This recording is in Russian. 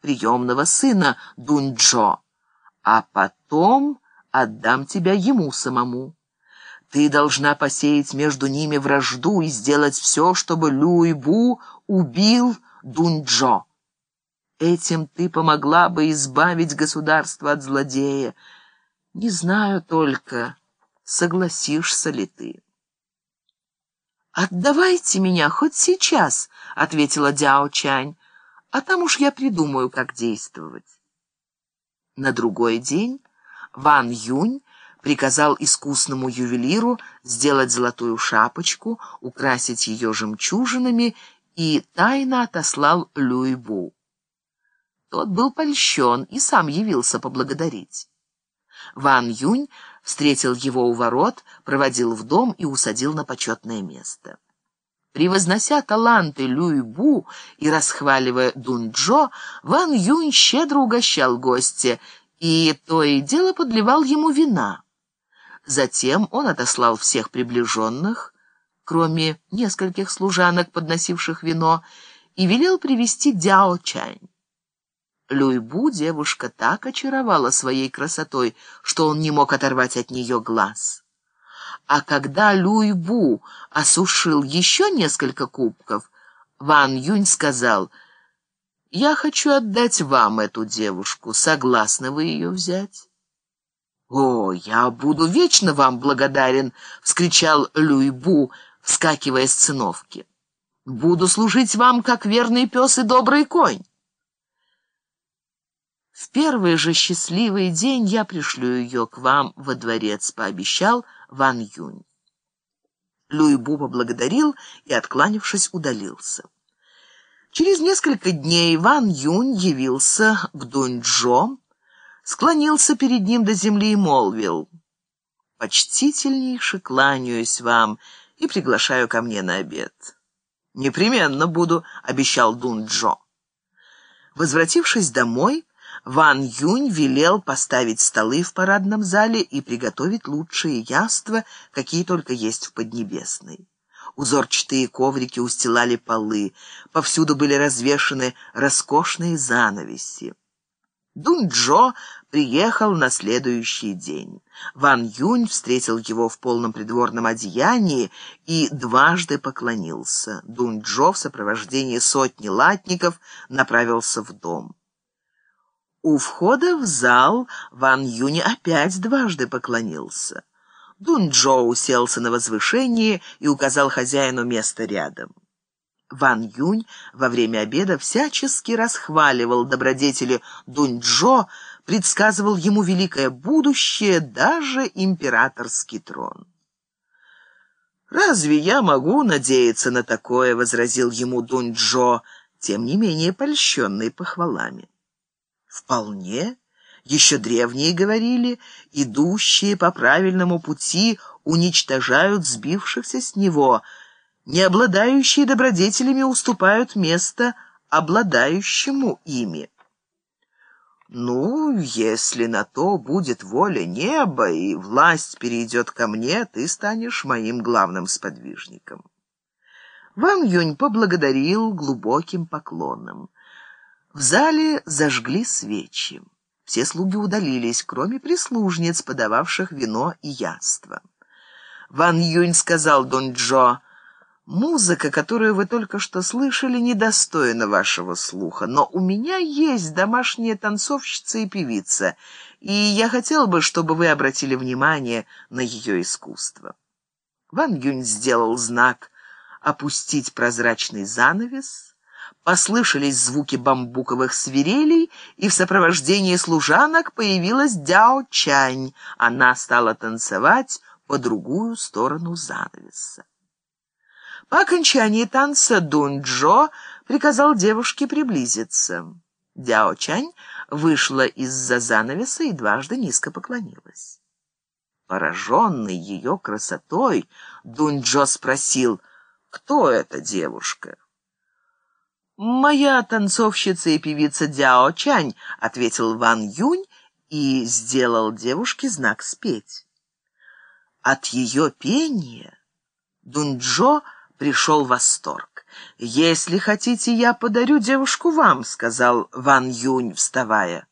приемного сына Дуньчжо, а потом отдам тебя ему самому. Ты должна посеять между ними вражду и сделать все, чтобы Люйбу убил Дуньчжо. Этим ты помогла бы избавить государство от злодея. Не знаю только, согласишься ли ты. «Отдавайте меня хоть сейчас», — ответила Дяо Чань, «а там уж я придумаю, как действовать». На другой день Ван Юнь приказал искусному ювелиру сделать золотую шапочку, украсить ее жемчужинами и тайно отослал Люйбу. Тот был польщен и сам явился поблагодарить. Ван Юнь встретил его у ворот, проводил в дом и усадил на почетное место. Превознося таланты Люй-Бу и расхваливая Дунь-Джо, Ван Юнь щедро угощал гостя и то и дело подливал ему вина. Затем он отослал всех приближенных, кроме нескольких служанок, подносивших вино, и велел привести Дяо Чань. Люйбу девушка так очаровала своей красотой, что он не мог оторвать от нее глаз. А когда Люйбу осушил еще несколько кубков, Ван Юнь сказал, «Я хочу отдать вам эту девушку. Согласны вы ее взять?» «О, я буду вечно вам благодарен!» — вскричал Люйбу, вскакивая с циновки. «Буду служить вам, как верный пес и добрый конь». В первый же счастливый день я пришлю ее к вам во дворец, пообещал Ван Юнь. Люйбу поблагодарил и, откланившись, удалился. Через несколько дней Ван Юнь явился к Дуньчжо, склонился перед ним до земли и молвил, «Почтительнейше кланяюсь вам и приглашаю ко мне на обед». «Непременно буду», — обещал Дуньчжо. Возвратившись домой, Ван Юнь велел поставить столы в парадном зале и приготовить лучшие яства, какие только есть в Поднебесной. Узорчатые коврики устилали полы, повсюду были развешаны роскошные занавеси. Дунь-Джо приехал на следующий день. Ван Юнь встретил его в полном придворном одеянии и дважды поклонился. Дунь-Джо в сопровождении сотни латников направился в дом. У входа в зал Ван Юни опять дважды поклонился. Дун Джо уселся на возвышении и указал хозяину место рядом. Ван Юнь во время обеда всячески расхваливал добродетели Дунь Джо, предсказывал ему великое будущее, даже императорский трон. «Разве я могу надеяться на такое?» — возразил ему Дунь Джо, тем не менее польщенный похвалами. Вполне. Еще древние говорили, идущие по правильному пути уничтожают сбившихся с него, не обладающие добродетелями уступают место обладающему ими. «Ну, если на то будет воля неба, и власть перейдет ко мне, ты станешь моим главным сподвижником». Ван Юнь поблагодарил глубоким поклоном. В зале зажгли свечи. Все слуги удалились, кроме прислужниц, подававших вино и яство. Ван Юнь сказал Дон Джо, «Музыка, которую вы только что слышали, недостойна вашего слуха, но у меня есть домашняя танцовщица и певица, и я хотел бы, чтобы вы обратили внимание на ее искусство». Ван Юнь сделал знак «опустить прозрачный занавес», Послышались звуки бамбуковых свирелей, и в сопровождении служанок появилась Дяо Чань. Она стала танцевать по другую сторону занавеса. По окончании танца Дунь Джо приказал девушке приблизиться. Дяо Чань вышла из-за занавеса и дважды низко поклонилась. Пораженный ее красотой, Дунь Джо спросил, кто эта девушка? «Моя танцовщица и певица Дяо Чань», — ответил Ван Юнь и сделал девушке знак спеть. От ее пения Дуньчжо пришел восторг. «Если хотите, я подарю девушку вам», — сказал Ван Юнь, вставая.